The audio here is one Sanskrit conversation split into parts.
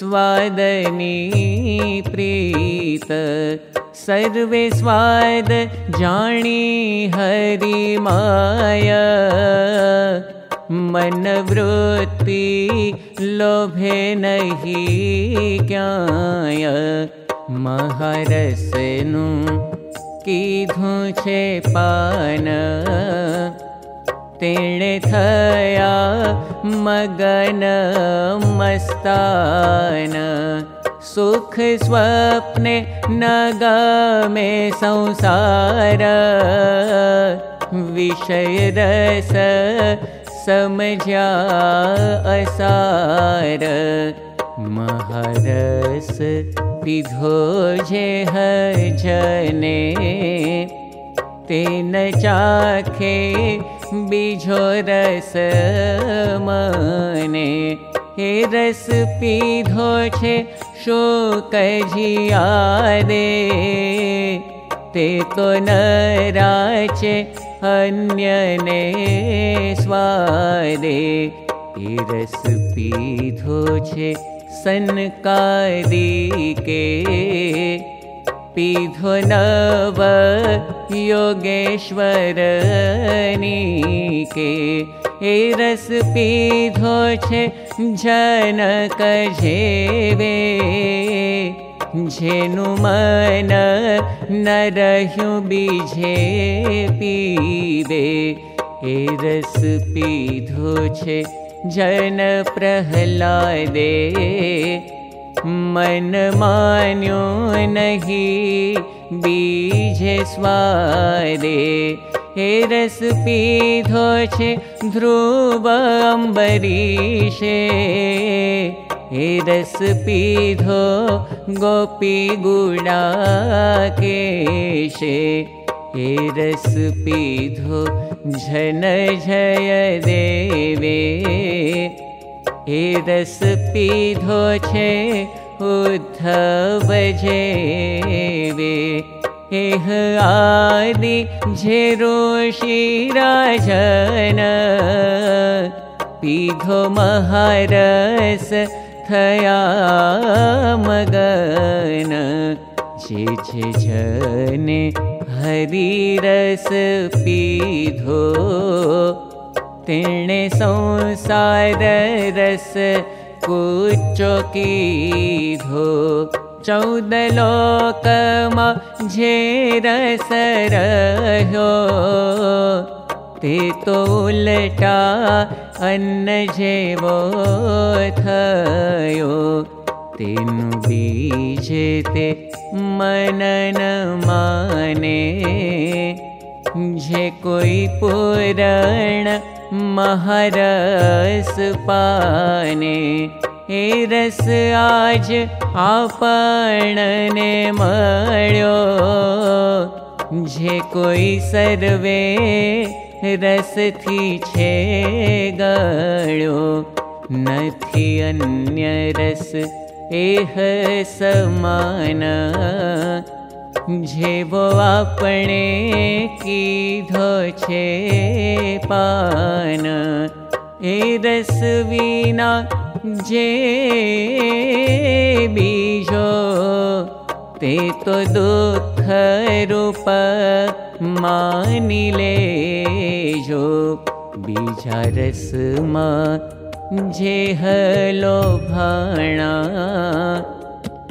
स्वादनी प्रीत सर्वे स्वाद जानी हरि माया। मन वृत्ति लोभे नहीं क्याय महारसनु कीधु छे पान थया मगन मस्तान। सुख स्वप्ने नगमे संसार। विषय रस समझा असार। महारस पिधो जे हजने तेन चाखे बीजो रस मने हे रस पीधो छे शो कजिया दे। ते तो न राचे अन्यने स्वादे। रस पीधो छे सनकारी के पीधो नव योगेश्वर हे रस पीधो छे जनक जेवे। जेनु मन न रहूं बीजे पीवे। हे रस छे जन प्रहलादे मन मान्यो नहीं बीजे स्वादे। हे रस पीधो छे ध्रुव अम्बरीशे। हे रस पीधो गोपी गुड़ा केशे हे रस पीधो झन जय देवे रस पीधो छे आदि झेरो राजन। पीधो महारस थया मगन। जे जने हरिरस पीधो तेणे संसार रस कुचो कीधो चौद लोकमा जे रस रह्यो ते तो उलटा अन्न जेवो थयो। तेनु बीजे ते मनन माने। जे कोई पुरण महारस पाने हे रस आज आपणने मळ्यो। जे कोई सर्वे रस थी छे गळ्यो नथी अन्य रस एह समान आपणे कीधो छे पान। ए रस विना जे बीजो ते तो दुख रूप मानी लेजो। बीजा रस मा जे हलो भाणा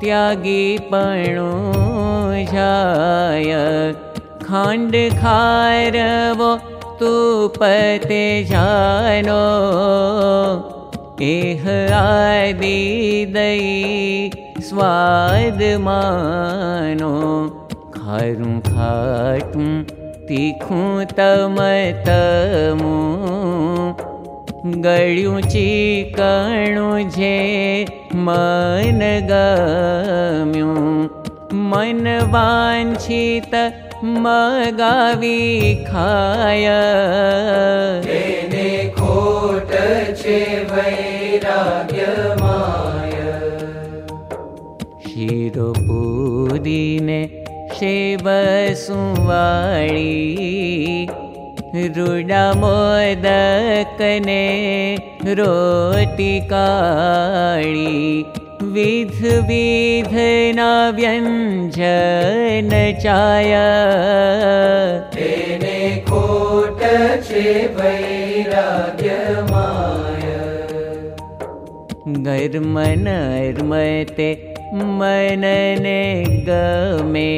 त्यागीपणो जण्ड खारवो तू पते जाहरा दी स्वाद मानो। हारु खा ती त मडय चिकणु जे मन मनगम्यू मनवाञ्छी त म गावीराय शिरोपुरीन शिव सुवाणि रुडा मोदक णि विध विधना व्यञ्जनचाया माया गर्म नर्मे मनने गमे।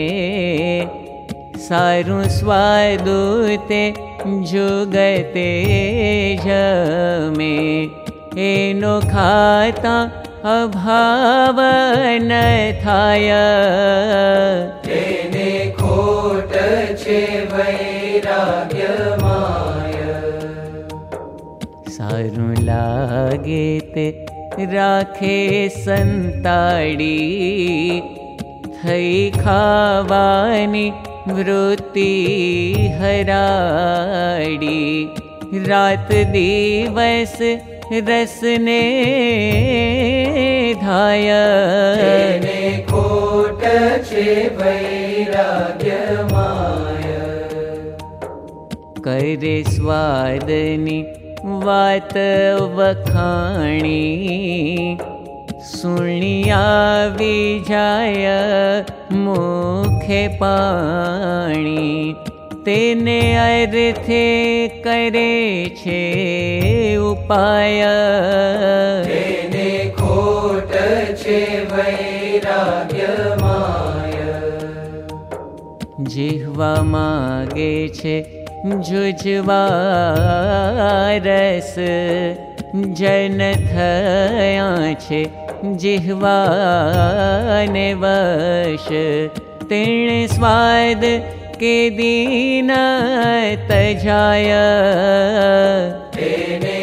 सारु स्वादुते जुगते जे एनता अभावन थाय मा सारु लि ते राखे संताडी। थावानि वृत्ति हराडि। रात दिवस रसने धाय। भैराज माया करे स्वादनी वात वखाणी। णि विजय मुखे पाणी तेने अर्ते करे छे उपाय। तेने खोट छे वैराग्य माया जिह्वा मागे छे जुजवा रस जन थया छे जिह्वाने वश तिण स्वाद के दीन तजाय। तेने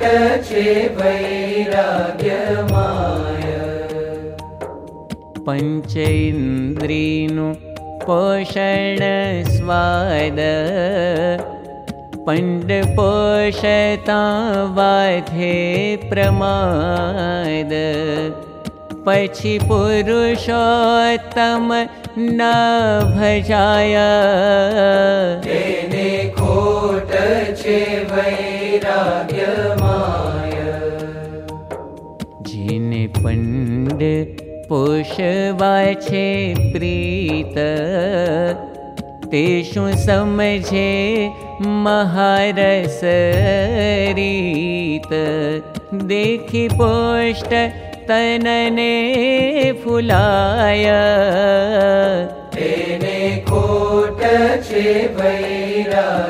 च छे वैराग्य पञ्चेन्द्रि न पोषण स्वाद। पण्डपोषता वा प्रमाद। पछि पुरुषोत्तम न भजाया पण्ड पुरुषवाय प्रीत तेषु समझे महारसरीत देखि पोष्ट तनने फुलाय। तेने कोट छे वैराग्यमाय।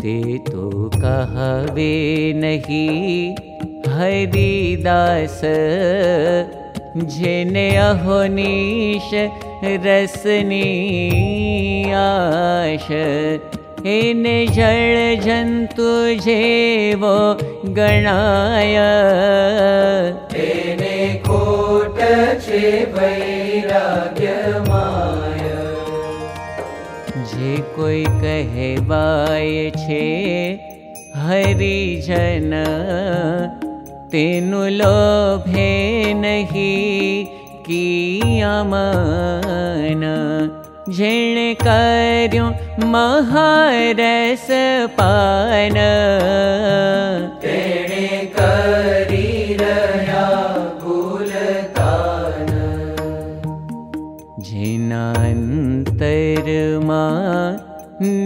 ते तो कहवे हरि हरिदास। ीश रस नी आश जेवो गणाय। तेने कोट छे वैराग्यमाय। जे कोई कहे बाय छे हरिजन तेनु लोभे नहि कियमन झिण कर्यो महारस पाल झिना तर् मा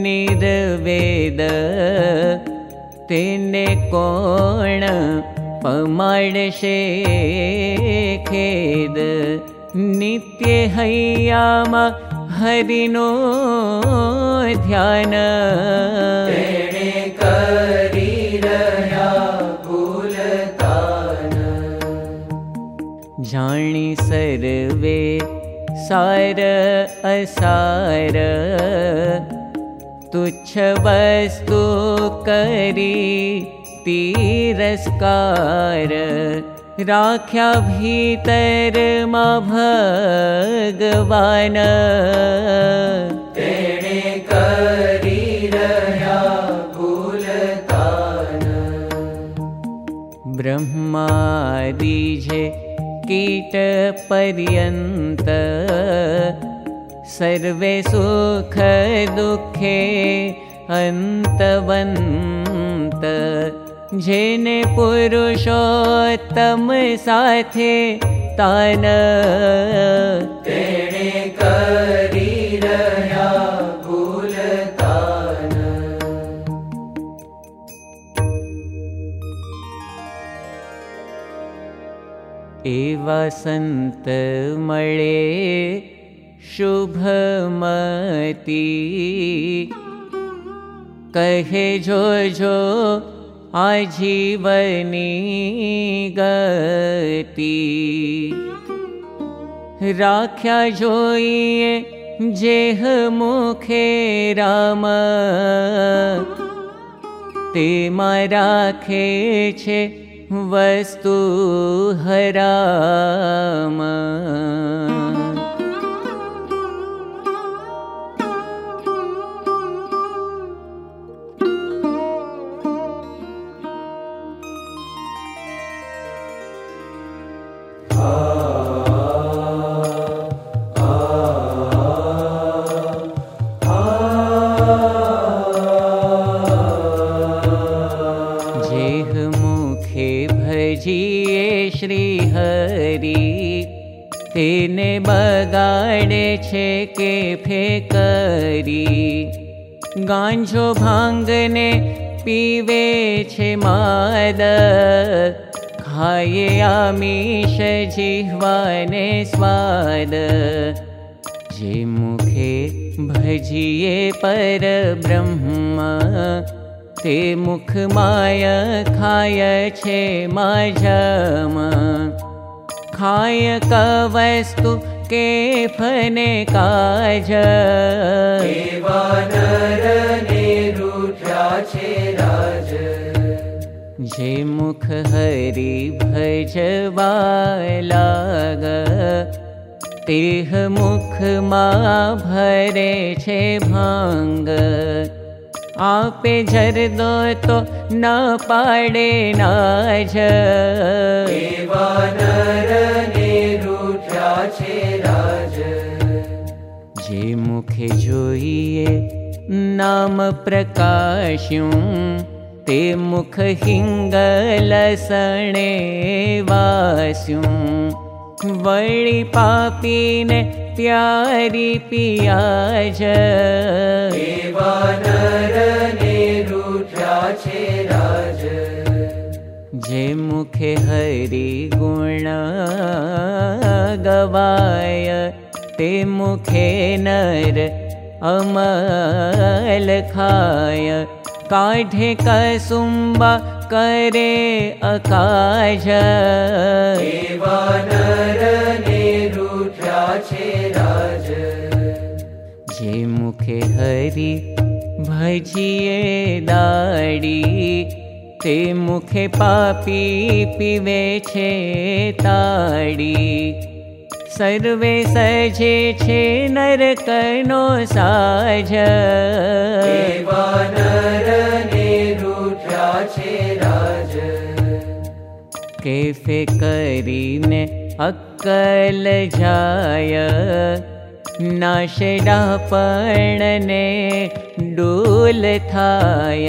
निर् वेद तिन् कोण पमाण शेखेद न्यरिणो ध्यानकार जासर्वे सार असारुच्छ वसतु तिरस्कार। राख्या भीतर मा भगवान। तेणे करी रह्या कुलतान। ब्रह्मादिजे कीट पर्यन्त सर्वे सुख दुःखे अन्तवन्त जेने पुरुषोत्तम साथे तान तेणे करी रह्या कुलतान एवा संत मळे शुभमती कहे जो जो आजीवनी गति। राख्या जोइए जेह मुखे राम। तेमा राखे छे वस्तु हराम के फेकरी। गांजो भांगने पीवे छे माद। खाए आमीश जिह्वाने स्वाद। जे मुखे भजिए पर ब्रह्म ते मुख माय खाय छे माझम खाय क वस्तु के फने काज। जे मुख हरि लाग तेह मुख मा भरे छे भांग। आपे दो तो न पाड़े नाज। नरने जे मुखे जोइए नाम प्रकाश्યું ते मुख हिंगल सणे वास्યું वळी पापीने प्यारी पियाज। एवा नरने रूठा छे राज। जे मुखे हरि गुण गवाय ते मुखे नर अमल खाय। काढे कसुम्बा करे राज। जे मुखे हरि भजिए दाड़ी ते मुखे पापी पीवे छे ताड़ी सर्वे सजे छे नरकनो साज। एवा नरने रूठा छे राज। केफे करीने अक्कल जाय पर्णने डूल थाय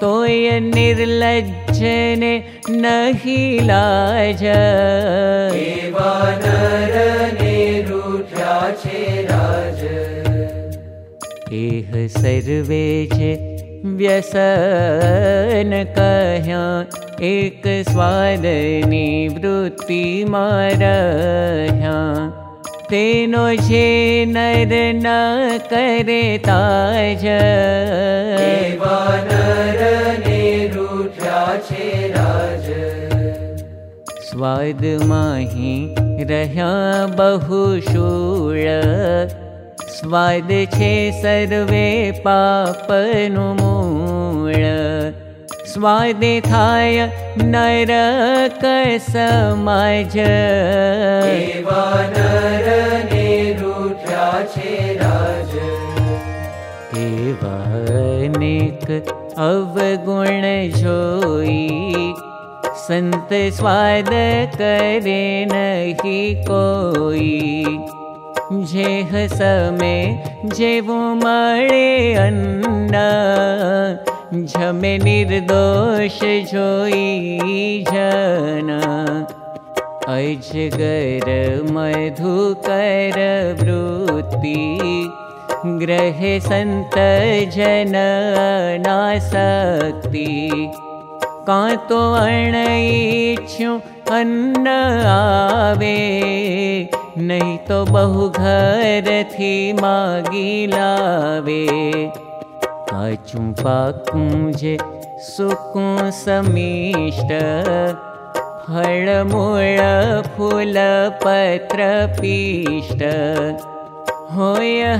तोय निर्लज्जने नहि लाज। एवा नरने रूठा छे राज। एह सर्वे जे व्यसन कह्या एक स्वादनी वृत्ति मारह्या तेनो जे नर न करे ताज। नरने रूठा छे राज। स्वाद माही रह्या बहुशूळ स्वाद छे सर्वे पापनु मूळ स्वादे नरने छे राज। अवगुण जोई। संत स्वाद करे नहीं कोई। जेह समे जेवो मळे अन्न झमे निर्दोष जोई जन। अजगर मधुकर वृत्ति ग्रहे संत जन नासक्ति का तो अणइच्छुं अन्न नहीं तो बहु घर थी मागी लावे काचुं पाकूं जे सुकूं समिष्ट। फल मूळ फूल पत्र पीष्ट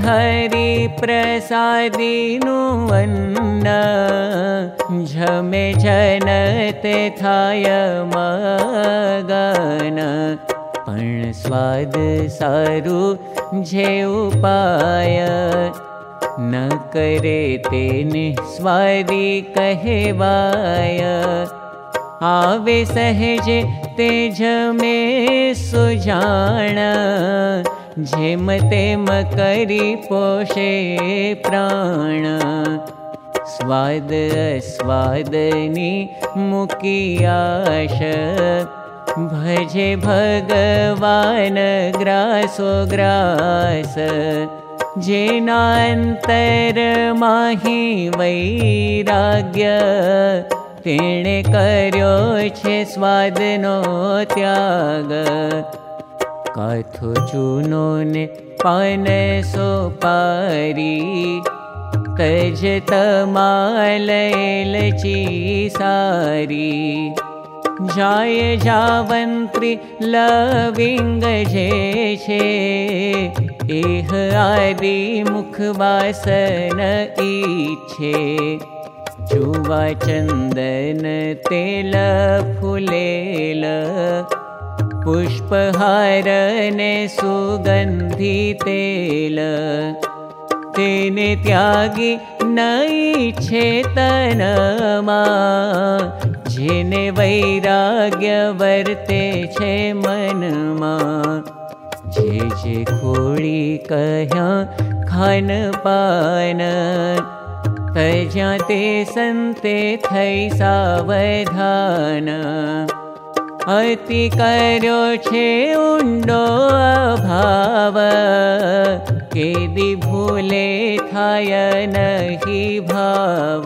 हरि प्रसादिनु अन्न। झमे जनते थाय मगन। पण स्वाद सारु जे उपाय न करे ते निस्वादी कहेवाय आवे सहजे तेज में सुजान जेम तेम करी पोषे प्राण। स्वाद स्वादनी मुकियाश भजे भगवान ग्रासो ग्रास माही वैराग्य छे स्वादनो त्याग। काथो चूनो ने पान सो पारी तज तमालची सारी जाय जावंत्री लविंग जे छे एह आदि मुखवासन इच्छे चुवा चन्दन तेल फुलेल पुष्पहारने सुगन्धि तेल। तेने त्यागी नै छेतनमा जेने वैराग्य वर्ते छे मनमा जे जे खोड़ी कह्या खान पान। तज्या ते संते थई सावधान। अति कर्यो छे उंडो अभाव केदी भूले थाय नहीं भाव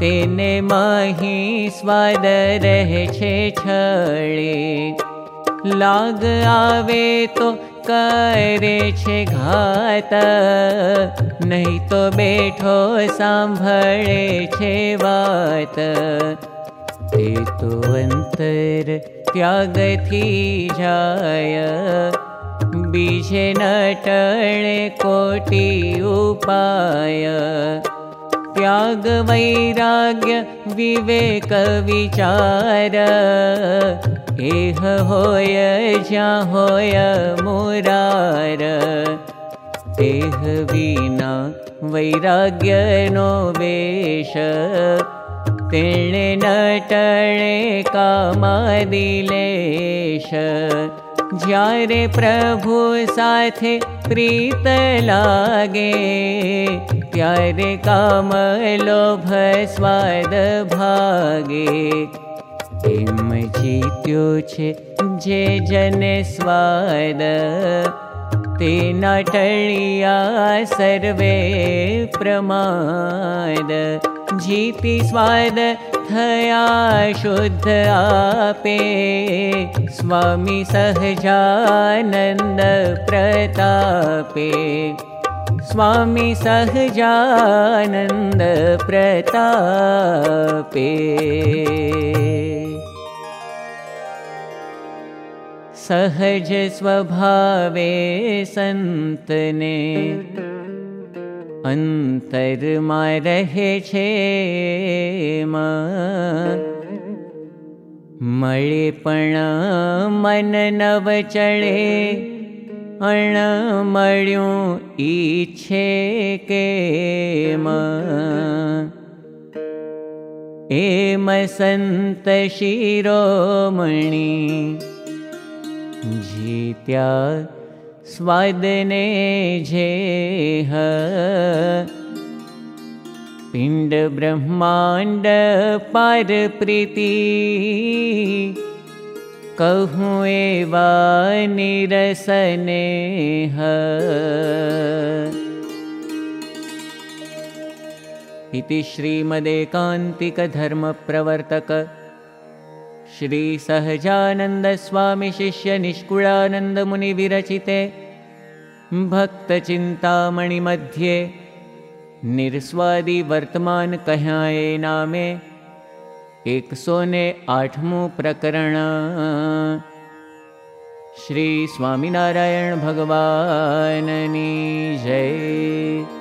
बड़े तेने माही स्वाद रहे छे छड़े लाग आवे तो करे छे घात। नहीं तो बैठो सांभळे छे वात ते तो अंतर त्याग बीजे न टळे कोटि उपाय त्याग वैराग्य विवेक विचार। एह होय ज्या होय मुरार। तेह विना वैराग्य नो वेश। तेणे नटणे कामादिलेश ज्यारे प्रभु साथे प्रीत लागे त्यारे काम लोभ स्वाद भागे छे जे जने स्वाद? ते नटलिया सर्वे प्रमाद जीति स्वाद थया शुद्ध आपे। स्वामी सहजानन्द प्रतापे। स्वामी सहजानन्द प्रतापे। सहज स्वभावे सन्तने અંતરમાં રહે છે મળે પણ મન નવ ચડે અણ મળ્યું ઈચ્છે કે એમ સંત શિરોમણી જીત્યા स्वादने जेह पिण्ड ब्रह्माण्ड प्रीति कहूँ एवा निरसने इति श्रीमदेकान्तिकधर्मप्रवर्तक श्रीसहजानन्दस्वामिशिष्यनिष्कुलानन्दमुनिविरचिते भक्तचिन्तामणिमध्ये निर्स्वादिवर्तमानकह्याये नामे एकसोने आठमु प्रकरण श्रीस्वामिनारायणभगवाननी जय